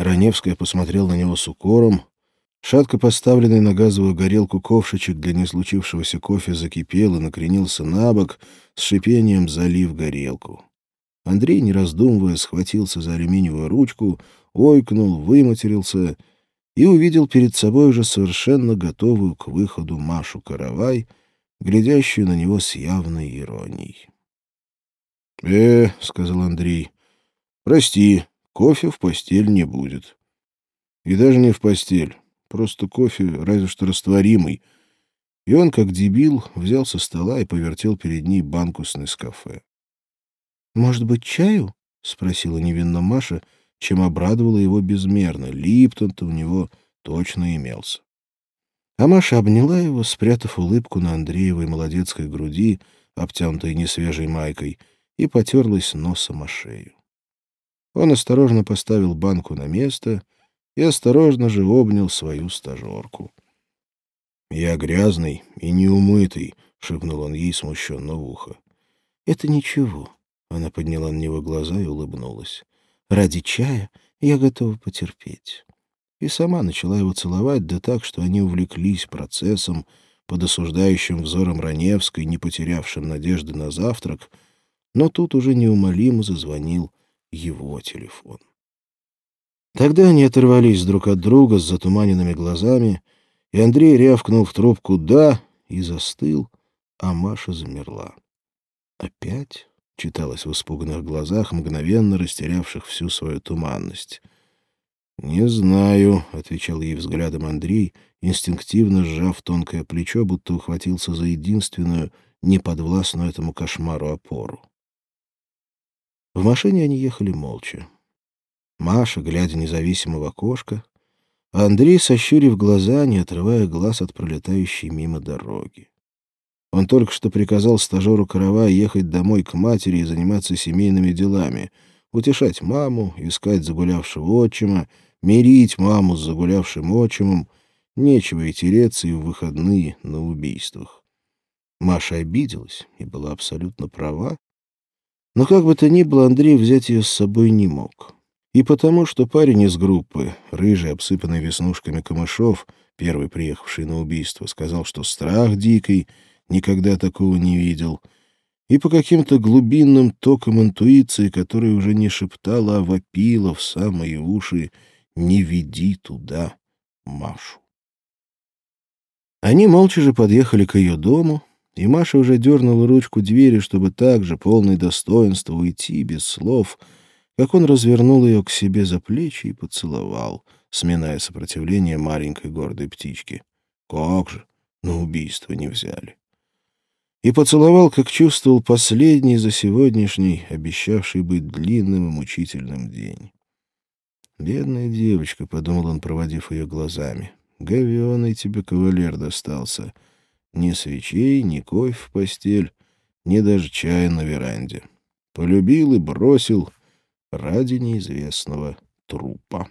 Раневская посмотрел на него с укором. Шатко поставленный на газовую горелку ковшичек для неслучившегося кофе закипел и накренился на бок, с шипением залив горелку. Андрей, не раздумывая, схватился за алюминиевую ручку, ойкнул, выматерился и увидел перед собой уже совершенно готовую к выходу Машу Каравай, глядящую на него с явной иронией. — Э, — сказал Андрей, — прости, кофе в постель не будет. И даже не в постель, просто кофе, разве что растворимый. И он, как дебил, взял со стола и повертел перед ней банку с Нескафе. «Может быть, чаю?» — спросила невинно Маша, чем обрадовала его безмерно. Липтон-то у него точно имелся. А Маша обняла его, спрятав улыбку на Андреевой молодецкой груди, обтянутой несвежей майкой, и потерлась носом о шею. Он осторожно поставил банку на место и осторожно же обнял свою стажерку. «Я грязный и неумытый», — шепнул он ей смущенно в ухо. «Это ничего», она подняла на него глаза и улыбнулась. «Ради чая я готова потерпеть». И сама начала его целовать, да так, что они увлеклись процессом, под осуждающим взором Раневской, не потерявшим надежды на завтрак, но тут уже неумолимо зазвонил его телефон. Тогда они оторвались друг от друга с затуманенными глазами, и Андрей рявкнул в трубку «да» и застыл, а Маша замерла. Опять читалось в испуганных глазах, мгновенно растерявших всю свою туманность. «Не знаю», — отвечал ей взглядом Андрей, инстинктивно сжав тонкое плечо, будто ухватился за единственную, неподвластную этому кошмару опору. В машине они ехали молча. Маша, глядя независимо в окошко, а Андрей, сощурив глаза, не отрывая глаз от пролетающей мимо дороги. Он только что приказал стажеру Карава ехать домой к матери и заниматься семейными делами, утешать маму, искать загулявшего отчима, мирить маму с загулявшим отчимом. Нечего и тереться и в выходные на убийствах. Маша обиделась и была абсолютно права. Но как бы то ни было, Андрей взять ее с собой не мог. И потому, что парень из группы, рыжий, обсыпанный веснушками камышов, первый приехавший на убийство, сказал, что страх дикий — никогда такого не видел, и по каким-то глубинным токам интуиции, которая уже не шептала, а вопила в самые уши «Не веди туда Машу». Они молча же подъехали к ее дому, и Маша уже дернула ручку двери, чтобы также, полный достоинства, уйти без слов, как он развернул ее к себе за плечи и поцеловал, сминая сопротивление маленькой гордой птички. Как же, на убийство не взяли и поцеловал, как чувствовал последний за сегодняшний, обещавший быть длинным и мучительным день. «Бедная девочка», — подумал он, проводив ее глазами, — «говеный тебе кавалер достался. Ни свечей, ни кофе в постель, ни даже чая на веранде. Полюбил и бросил ради неизвестного трупа».